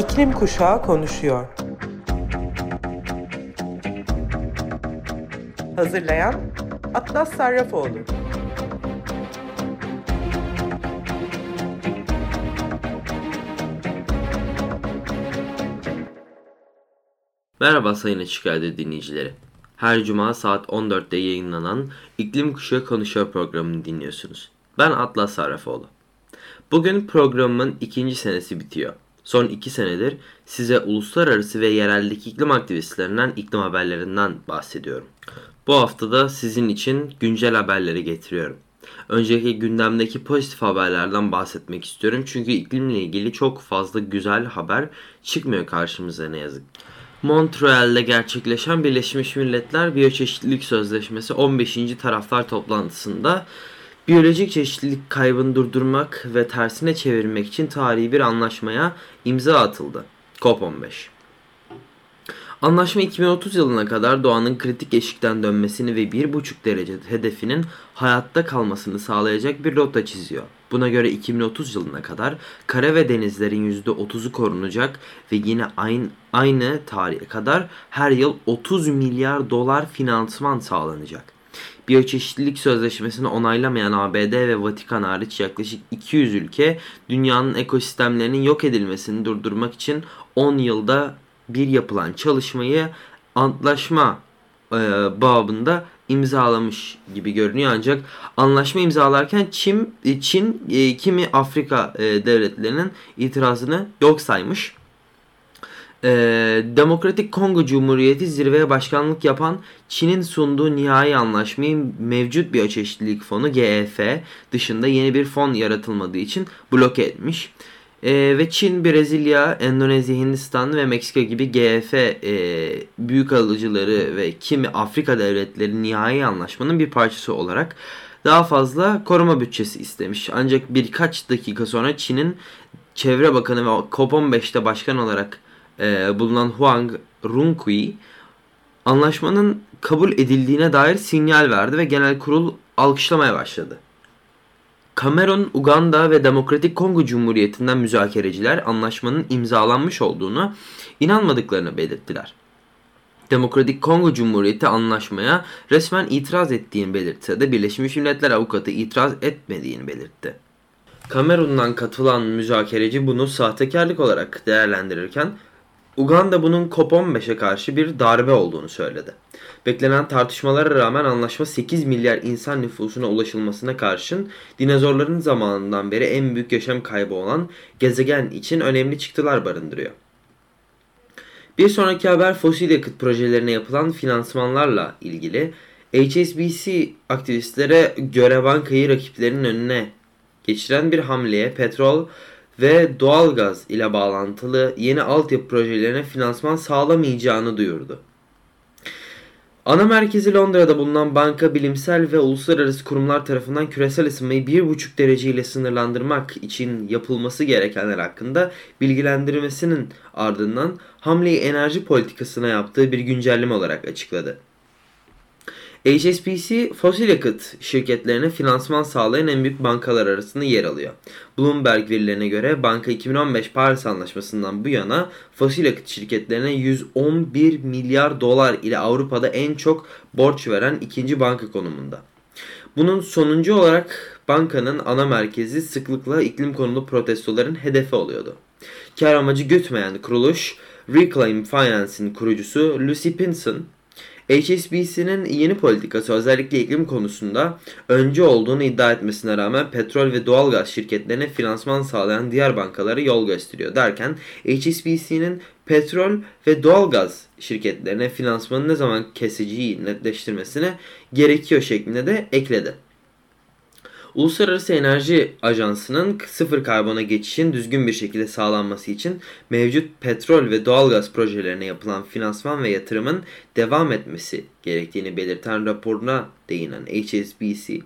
İklim Kuşağı konuşuyor. Hazırlayan Atlas Sarrafoğlu. Merhaba Sayın Açık dinleyicileri. Her cuma saat 14'te yayınlanan İklim Kuşağı Konuşuyor programını dinliyorsunuz. Ben Atlas Sarrafoğlu. Bugün programımın ikinci senesi bitiyor. Son iki senedir size uluslararası ve yereldeki iklim aktivistlerinden, iklim haberlerinden bahsediyorum. Bu haftada sizin için güncel haberleri getiriyorum. Önceki gündemdeki pozitif haberlerden bahsetmek istiyorum. Çünkü iklimle ilgili çok fazla güzel haber çıkmıyor karşımıza ne yazık. Montreal'de gerçekleşen Birleşmiş Milletler Biyoçeşitlilik Sözleşmesi 15. taraflar toplantısında biyolojik çeşitlilik kaybını durdurmak ve tersine çevirmek için tarihi bir anlaşmaya imza atıldı. COP15. Anlaşma 2030 yılına kadar doğanın kritik eşikten dönmesini ve 1,5 derece hedefinin hayatta kalmasını sağlayacak bir rota çiziyor. Buna göre 2030 yılına kadar kara ve denizlerin %30'u korunacak ve yine aynı, aynı tarihe kadar her yıl 30 milyar dolar finansman sağlanacak. Biyoçeşitlilik Sözleşmesi'ni onaylamayan ABD ve Vatikan hariç yaklaşık 200 ülke dünyanın ekosistemlerinin yok edilmesini durdurmak için 10 yılda bir yapılan çalışmayı antlaşma e, babında imzalamış gibi görünüyor ancak anlaşma imzalarken Çin, Çin e, kimi Afrika e, devletlerinin itirazını yok saymış. E, Demokratik Kongo Cumhuriyeti zirveye başkanlık yapan Çin'in sunduğu nihai anlaşmayı mevcut bir çeşitlilik fonu GEF dışında yeni bir fon yaratılmadığı için bloke etmiş. E, ve Çin, Brezilya, Endonezya, Hindistan ve Meksika gibi GF e, büyük alıcıları ve kimi Afrika devletleri nihai anlaşmanın bir parçası olarak daha fazla koruma bütçesi istemiş. Ancak birkaç dakika sonra Çin'in Çevre Bakanı ve COP15'te başkan olarak e, bulunan Huang Runkui anlaşmanın kabul edildiğine dair sinyal verdi ve genel kurul alkışlamaya başladı. Kamerun, Uganda ve Demokratik Kongo Cumhuriyeti'nden müzakereciler anlaşmanın imzalanmış olduğunu inanmadıklarını belirttiler. Demokratik Kongo Cumhuriyeti anlaşmaya resmen itiraz ettiğini belirtse de Birleşmiş Milletler avukatı itiraz etmediğini belirtti. Kamerun'dan katılan müzakereci bunu sahtekarlık olarak değerlendirirken Uganda bunun COP15'e karşı bir darbe olduğunu söyledi. Beklenen tartışmalara rağmen anlaşma 8 milyar insan nüfusuna ulaşılmasına karşın dinozorların zamanından beri en büyük yaşam kaybı olan gezegen için önemli çıktılar barındırıyor. Bir sonraki haber fosil yakıt projelerine yapılan finansmanlarla ilgili HSBC aktivistlere göre bankayı rakiplerinin önüne geçiren bir hamleye petrol ve doğalgaz ile bağlantılı yeni altyapı projelerine finansman sağlamayacağını duyurdu. Ana merkezi Londra'da bulunan banka bilimsel ve uluslararası kurumlar tarafından küresel ısınmayı 1,5 derece ile sınırlandırmak için yapılması gerekenler hakkında bilgilendirmesinin ardından hamleyi enerji politikasına yaptığı bir güncelleme olarak açıkladı. HSBC fosil yakıt şirketlerine finansman sağlayan en büyük bankalar arasında yer alıyor. Bloomberg verilerine göre banka 2015 Paris Anlaşması'ndan bu yana fosil yakıt şirketlerine 111 milyar dolar ile Avrupa'da en çok borç veren ikinci banka konumunda. Bunun sonuncu olarak bankanın ana merkezi sıklıkla iklim konulu protestoların hedefi oluyordu. Kar amacı gütmeyen kuruluş Reclaim Finance'in kurucusu Lucy Pinson HSBC'nin yeni politikası özellikle iklim konusunda önce olduğunu iddia etmesine rağmen petrol ve doğalgaz şirketlerine finansman sağlayan diğer bankalara yol gösteriyor derken HSBC'nin petrol ve doğalgaz şirketlerine finansmanı ne zaman keseceği netleştirmesine gerekiyor şeklinde de ekledi. Uluslararası Enerji Ajansı'nın sıfır karbona geçişin düzgün bir şekilde sağlanması için mevcut petrol ve doğalgaz projelerine yapılan finansman ve yatırımın devam etmesi gerektiğini belirten raporuna değinen HSBC,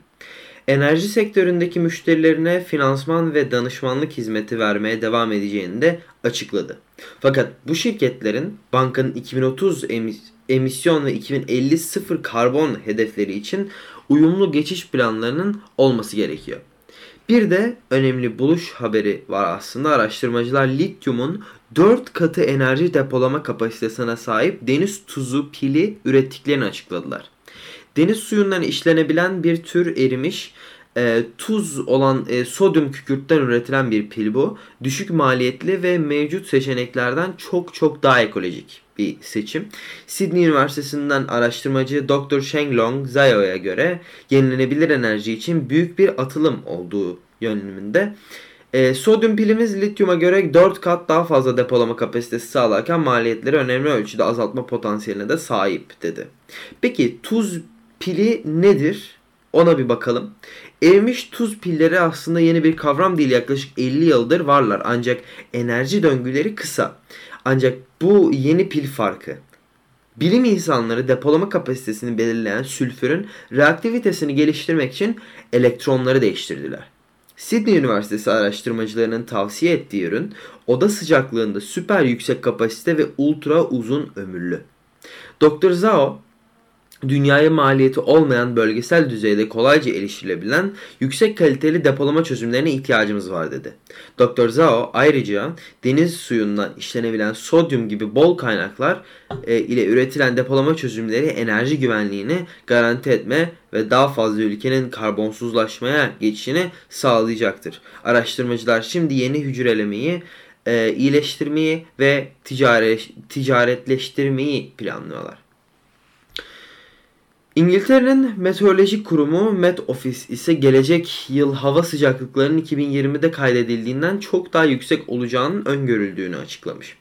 enerji sektöründeki müşterilerine finansman ve danışmanlık hizmeti vermeye devam edeceğini de açıkladı. Fakat bu şirketlerin bankanın 2030 emis emisyon ve 2050 sıfır karbon hedefleri için uyumlu geçiş planlarının olması gerekiyor. Bir de önemli buluş haberi var aslında. Araştırmacılar lityumun 4 katı enerji depolama kapasitesine sahip deniz tuzu pili ürettiklerini açıkladılar. Deniz suyundan işlenebilen bir tür erimiş e, tuz olan e, sodyum kükürtten üretilen bir pil bu. Düşük maliyetli ve mevcut seçeneklerden çok çok daha ekolojik bir seçim. Sydney Üniversitesi'nden araştırmacı Dr. Shenglong Zayo'ya göre yenilenebilir enerji için büyük bir atılım olduğu yönümünde. E, sodyum pilimiz lityuma göre 4 kat daha fazla depolama kapasitesi sağlarken maliyetleri önemli ölçüde azaltma potansiyeline de sahip dedi. Peki tuz pili nedir? Ona bir bakalım. Erimiş tuz pilleri aslında yeni bir kavram değil. Yaklaşık 50 yıldır varlar. Ancak enerji döngüleri kısa. Ancak bu yeni pil farkı. Bilim insanları depolama kapasitesini belirleyen sülfürün reaktivitesini geliştirmek için elektronları değiştirdiler. Sydney Üniversitesi araştırmacılarının tavsiye ettiği ürün oda sıcaklığında süper yüksek kapasite ve ultra uzun ömürlü. Dr. Zhao dünyaya maliyeti olmayan bölgesel düzeyde kolayca erişilebilen yüksek kaliteli depolama çözümlerine ihtiyacımız var dedi. Dr. Zhao ayrıca deniz suyundan işlenebilen sodyum gibi bol kaynaklar e, ile üretilen depolama çözümleri enerji güvenliğini garanti etme ve daha fazla ülkenin karbonsuzlaşmaya geçişini sağlayacaktır. Araştırmacılar şimdi yeni hücrelemeyi e, iyileştirmeyi ve ticaret, ticaretleştirmeyi planlıyorlar. İngiltere'nin meteorolojik kurumu Met Office ise gelecek yıl hava sıcaklıklarının 2020'de kaydedildiğinden çok daha yüksek olacağının öngörüldüğünü açıklamış.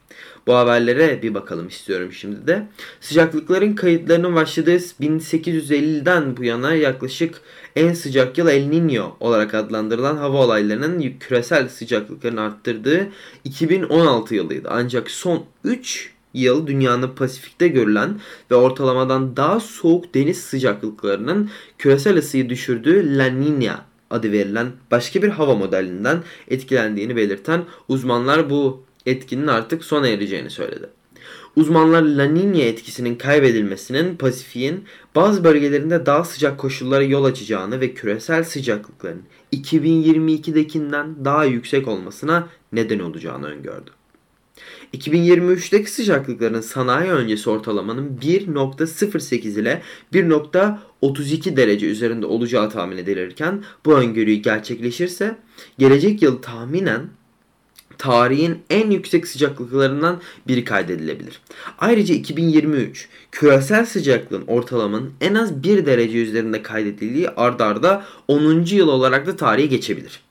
Bu haberlere bir bakalım istiyorum şimdi de. Sıcaklıkların kayıtlarının başladığı 1850'den bu yana yaklaşık en sıcak yıl El Niño olarak adlandırılan hava olaylarının küresel sıcaklıkların arttırdığı 2016 yılıydı. Ancak son 3 yıl dünyanın Pasifik'te görülen ve ortalamadan daha soğuk deniz sıcaklıklarının küresel ısıyı düşürdüğü La Niña adı verilen başka bir hava modelinden etkilendiğini belirten uzmanlar bu etkinin artık sona ereceğini söyledi. Uzmanlar La Niña etkisinin kaybedilmesinin Pasifik'in bazı bölgelerinde daha sıcak koşullara yol açacağını ve küresel sıcaklıkların 2022'dekinden daha yüksek olmasına neden olacağını öngördü. 2023'teki sıcaklıkların sanayi öncesi ortalamanın 1.08 ile 1.32 derece üzerinde olacağı tahmin edilirken bu öngörüyü gerçekleşirse gelecek yıl tahminen tarihin en yüksek sıcaklıklarından biri kaydedilebilir. Ayrıca 2023 küresel sıcaklığın ortalamanın en az 1 derece üzerinde kaydedildiği ardarda 10. yıl olarak da tarihe geçebilir.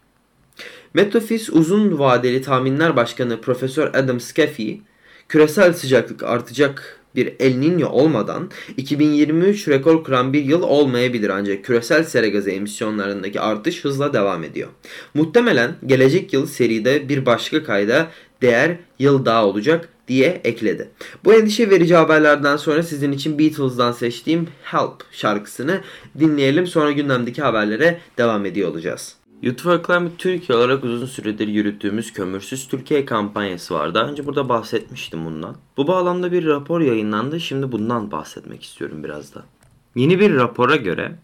Metofis Uzun Vadeli Tahminler Başkanı Profesör Adam Scaffey, küresel sıcaklık artacak bir El Niño olmadan 2023 rekor kıran bir yıl olmayabilir ancak küresel sera gazı emisyonlarındaki artış hızla devam ediyor. Muhtemelen gelecek yıl seride bir başka kayda değer yıl daha olacak diye ekledi. Bu endişe verici haberlerden sonra sizin için Beatles'dan seçtiğim Help şarkısını dinleyelim sonra gündemdeki haberlere devam ediyor olacağız. YouTube Climate Türkiye olarak uzun süredir yürüttüğümüz Kömürsüz Türkiye kampanyası var. Daha önce burada bahsetmiştim bundan. Bu bağlamda bir rapor yayınlandı. Şimdi bundan bahsetmek istiyorum biraz da. Yeni bir rapora göre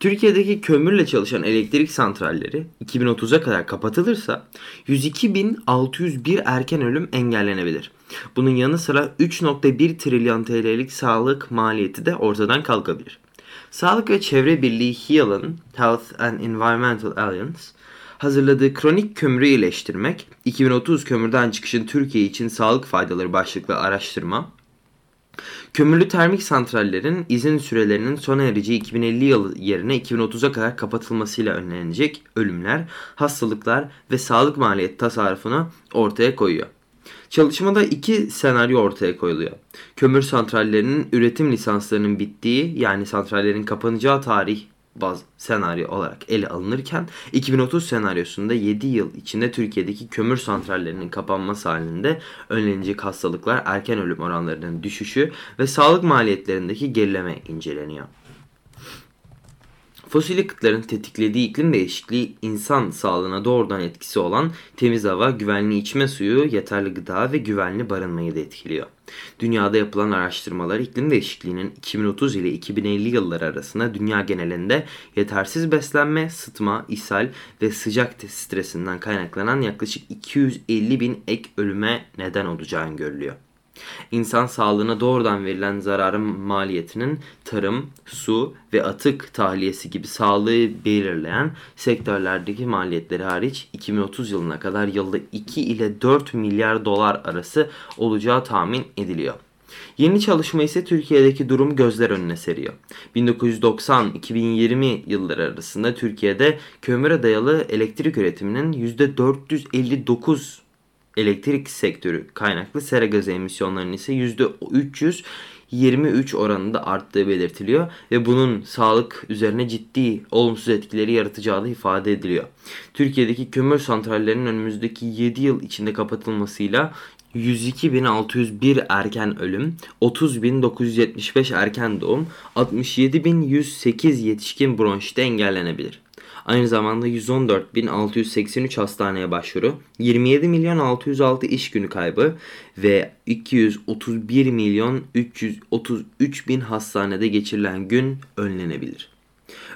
Türkiye'deki kömürle çalışan elektrik santralleri 2030'a kadar kapatılırsa 102.601 erken ölüm engellenebilir. Bunun yanı sıra 3.1 trilyon TL'lik sağlık maliyeti de ortadan kalkabilir. Sağlık ve Çevre Birliği HEAL'ın Health and Environmental Alliance hazırladığı kronik kömürü iyileştirmek, 2030 kömürden çıkışın Türkiye için sağlık faydaları başlıklı araştırma, kömürlü termik santrallerin izin sürelerinin sona ereceği 2050 yıl yerine 2030'a kadar kapatılmasıyla önlenecek ölümler, hastalıklar ve sağlık maliyet tasarrufunu ortaya koyuyor. Çalışmada iki senaryo ortaya koyuluyor. Kömür santrallerinin üretim lisanslarının bittiği yani santrallerin kapanacağı tarih baz senaryo olarak ele alınırken 2030 senaryosunda 7 yıl içinde Türkiye'deki kömür santrallerinin kapanması halinde önlenecek hastalıklar, erken ölüm oranlarının düşüşü ve sağlık maliyetlerindeki gerileme inceleniyor. Fosil yakıtların tetiklediği iklim değişikliği insan sağlığına doğrudan etkisi olan temiz hava, güvenli içme suyu, yeterli gıda ve güvenli barınmayı da etkiliyor. Dünyada yapılan araştırmalar iklim değişikliğinin 2030 ile 2050 yılları arasında dünya genelinde yetersiz beslenme, sıtma, ishal ve sıcak stresinden kaynaklanan yaklaşık 250 bin ek ölüme neden olacağını görülüyor. İnsan sağlığına doğrudan verilen zararın maliyetinin tarım, su ve atık tahliyesi gibi sağlığı belirleyen sektörlerdeki maliyetleri hariç 2030 yılına kadar yılda 2 ile 4 milyar dolar arası olacağı tahmin ediliyor. Yeni çalışma ise Türkiye'deki durum gözler önüne seriyor. 1990-2020 yılları arasında Türkiye'de kömüre dayalı elektrik üretiminin %459 elektrik sektörü kaynaklı sera gazı emisyonlarının ise %323 oranında arttığı belirtiliyor ve bunun sağlık üzerine ciddi olumsuz etkileri yaratacağı da ifade ediliyor. Türkiye'deki kömür santrallerinin önümüzdeki 7 yıl içinde kapatılmasıyla 102.601 erken ölüm, 30.975 erken doğum, 67.108 yetişkin bronşite engellenebilir. Aynı zamanda 114.683 hastaneye başvuru, 27 milyon 606 iş günü kaybı ve 231 milyon 333 bin hastanede geçirilen gün önlenebilir.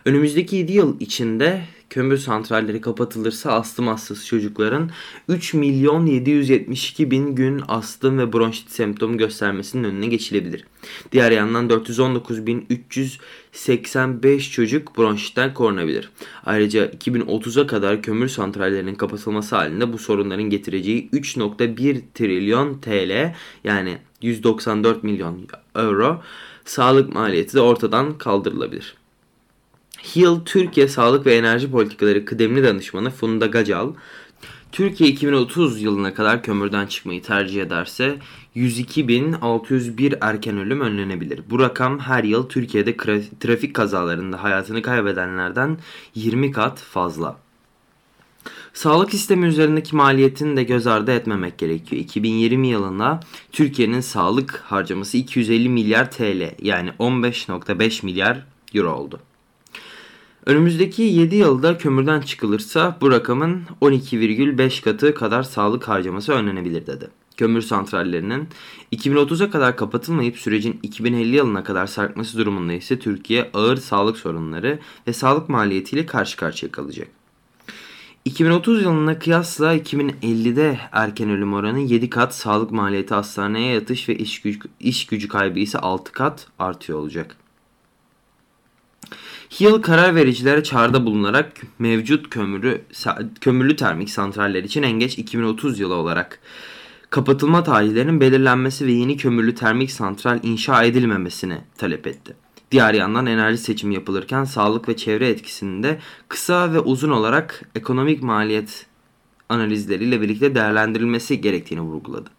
Önümüzdeki 7 yıl içinde kömür santralleri kapatılırsa astım hastası çocukların 3 milyon 772 bin gün astım ve bronşit semptomu göstermesinin önüne geçilebilir. Diğer yandan 419 bin 385 çocuk bronşitten korunabilir. Ayrıca 2030'a kadar kömür santrallerinin kapatılması halinde bu sorunların getireceği 3.1 trilyon TL yani 194 milyon euro sağlık maliyeti de ortadan kaldırılabilir. Hill Türkiye Sağlık ve Enerji Politikaları Kıdemli Danışmanı Funda Gacal, Türkiye 2030 yılına kadar kömürden çıkmayı tercih ederse 102.601 erken ölüm önlenebilir. Bu rakam her yıl Türkiye'de trafik kazalarında hayatını kaybedenlerden 20 kat fazla. Sağlık sistemi üzerindeki maliyetini de göz ardı etmemek gerekiyor. 2020 yılında Türkiye'nin sağlık harcaması 250 milyar TL yani 15.5 milyar euro oldu. Önümüzdeki 7 yılda kömürden çıkılırsa bu rakamın 12,5 katı kadar sağlık harcaması önlenebilir dedi. Kömür santrallerinin 2030'a kadar kapatılmayıp sürecin 2050 yılına kadar sarkması durumunda ise Türkiye ağır sağlık sorunları ve sağlık maliyetiyle karşı karşıya kalacak. 2030 yılına kıyasla 2050'de erken ölüm oranı 7 kat, sağlık maliyeti hastaneye yatış ve iş gücü, iş gücü kaybı ise 6 kat artıyor olacak. Hill karar vericilere çağrıda bulunarak mevcut kömürü, kömürlü termik santraller için en geç 2030 yılı olarak kapatılma tarihlerinin belirlenmesi ve yeni kömürlü termik santral inşa edilmemesini talep etti. Diğer yandan enerji seçimi yapılırken sağlık ve çevre etkisinin de kısa ve uzun olarak ekonomik maliyet analizleriyle birlikte değerlendirilmesi gerektiğini vurguladı.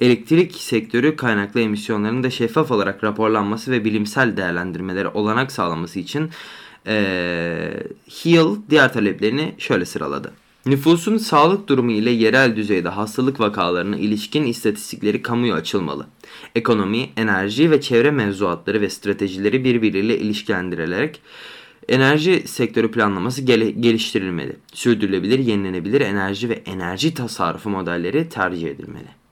Elektrik sektörü kaynaklı emisyonların da şeffaf olarak raporlanması ve bilimsel değerlendirmeleri olanak sağlaması için ee, Hill diğer taleplerini şöyle sıraladı. Nüfusun sağlık durumu ile yerel düzeyde hastalık vakalarına ilişkin istatistikleri kamuya açılmalı. Ekonomi, enerji ve çevre mevzuatları ve stratejileri birbiriyle ilişkilendirilerek enerji sektörü planlaması gel geliştirilmeli. Sürdürülebilir, yenilenebilir enerji ve enerji tasarrufu modelleri tercih edilmeli.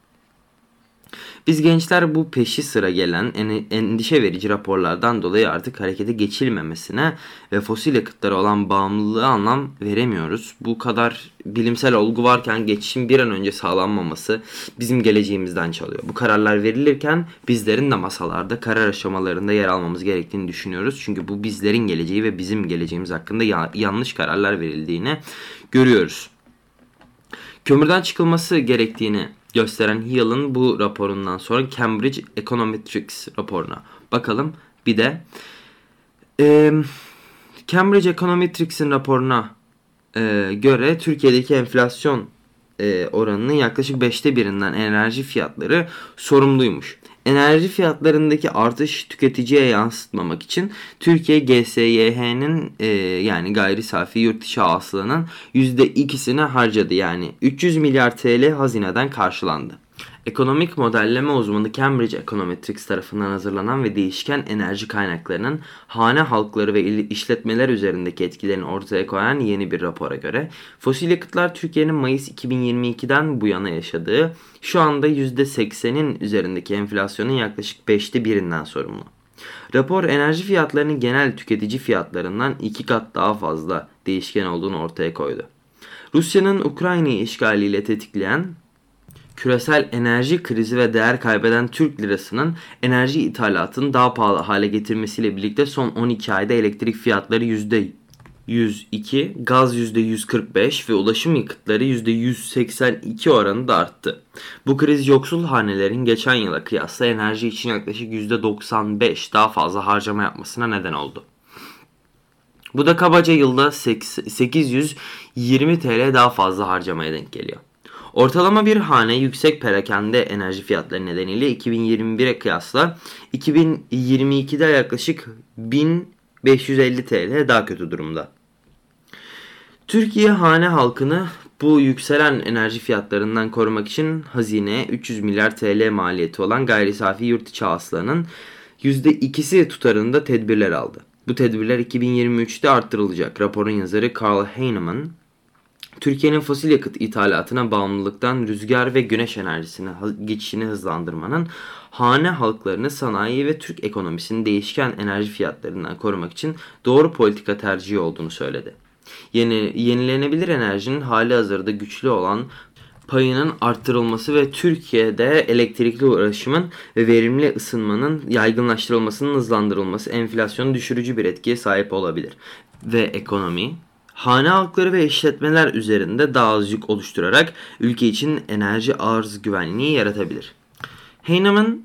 Biz gençler bu peşi sıra gelen endişe verici raporlardan dolayı artık harekete geçilmemesine ve fosil yakıtlara olan bağımlılığı anlam veremiyoruz. Bu kadar bilimsel olgu varken geçişin bir an önce sağlanmaması bizim geleceğimizden çalıyor. Bu kararlar verilirken bizlerin de masalarda karar aşamalarında yer almamız gerektiğini düşünüyoruz. Çünkü bu bizlerin geleceği ve bizim geleceğimiz hakkında ya yanlış kararlar verildiğini görüyoruz. Kömürden çıkılması gerektiğini gösteren Hill'ın bu raporundan sonra Cambridge Econometrics raporuna bakalım. Bir de e, Cambridge Econometrics'in raporuna e, göre Türkiye'deki enflasyon e, oranının yaklaşık 5'te birinden enerji fiyatları sorumluymuş enerji fiyatlarındaki artış tüketiciye yansıtmamak için Türkiye GSYH'nin e, yani gayri safi yurt dışı hasılanın %2'sini harcadı. Yani 300 milyar TL hazineden karşılandı. Ekonomik modelleme uzmanı Cambridge Econometrics tarafından hazırlanan ve değişken enerji kaynaklarının hane halkları ve işletmeler üzerindeki etkilerini ortaya koyan yeni bir rapora göre fosil yakıtlar Türkiye'nin Mayıs 2022'den bu yana yaşadığı şu anda %80'in üzerindeki enflasyonun yaklaşık 5'te birinden sorumlu. Rapor enerji fiyatlarının genel tüketici fiyatlarından iki kat daha fazla değişken olduğunu ortaya koydu. Rusya'nın Ukrayna'yı işgaliyle tetikleyen küresel enerji krizi ve değer kaybeden Türk lirasının enerji ithalatını daha pahalı hale getirmesiyle birlikte son 12 ayda elektrik fiyatları %102, gaz %145 ve ulaşım yakıtları %182 oranında arttı. Bu kriz yoksul hanelerin geçen yıla kıyasla enerji için yaklaşık %95 daha fazla harcama yapmasına neden oldu. Bu da kabaca yılda 820 TL daha fazla harcamaya denk geliyor. Ortalama bir hane yüksek perakende enerji fiyatları nedeniyle 2021'e kıyasla 2022'de yaklaşık 1550 TL daha kötü durumda. Türkiye hane halkını bu yükselen enerji fiyatlarından korumak için hazineye 300 milyar TL maliyeti olan gayri safi yurt içi hasılanın %2'si tutarında tedbirler aldı. Bu tedbirler 2023'te arttırılacak. Raporun yazarı Carl Heinemann Türkiye'nin fosil yakıt ithalatına bağımlılıktan rüzgar ve güneş enerjisine geçişini hızlandırmanın hane halklarını sanayi ve Türk ekonomisinin değişken enerji fiyatlarından korumak için doğru politika tercihi olduğunu söyledi. Yeni, yenilenebilir enerjinin hali hazırda güçlü olan payının arttırılması ve Türkiye'de elektrikli ulaşımın ve verimli ısınmanın yaygınlaştırılmasının hızlandırılması enflasyonu düşürücü bir etkiye sahip olabilir. Ve ekonomi hane halkları ve işletmeler üzerinde daha az yük oluşturarak ülke için enerji arz güvenliği yaratabilir. Heinemann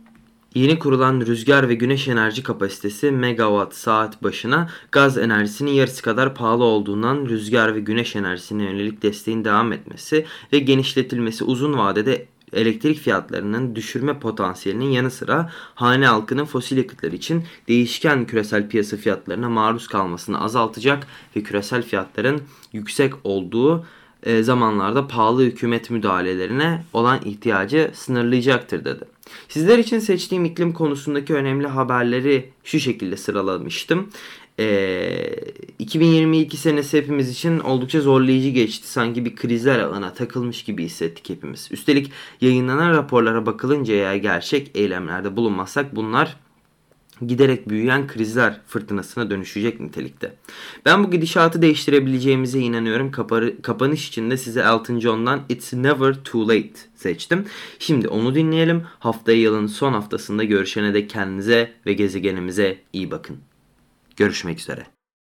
Yeni kurulan rüzgar ve güneş enerji kapasitesi megawatt saat başına gaz enerjisinin yarısı kadar pahalı olduğundan rüzgar ve güneş enerjisine yönelik desteğin devam etmesi ve genişletilmesi uzun vadede elektrik fiyatlarının düşürme potansiyelinin yanı sıra hane halkının fosil yakıtlar için değişken küresel piyasa fiyatlarına maruz kalmasını azaltacak ve küresel fiyatların yüksek olduğu e, zamanlarda pahalı hükümet müdahalelerine olan ihtiyacı sınırlayacaktır dedi. Sizler için seçtiğim iklim konusundaki önemli haberleri şu şekilde sıralamıştım. Ee, 2022 senesi hepimiz için oldukça zorlayıcı geçti. Sanki bir krizler alana takılmış gibi hissettik hepimiz. Üstelik yayınlanan raporlara bakılınca eğer gerçek eylemlerde bulunmazsak bunlar giderek büyüyen krizler fırtınasına dönüşecek nitelikte. Ben bu gidişatı değiştirebileceğimize inanıyorum. Kaparı, kapanış için de size Elton John'dan It's Never Too Late seçtim. Şimdi onu dinleyelim. Haftaya yılın son haftasında görüşene de kendinize ve gezegenimize iyi bakın. Görüşmek üzere.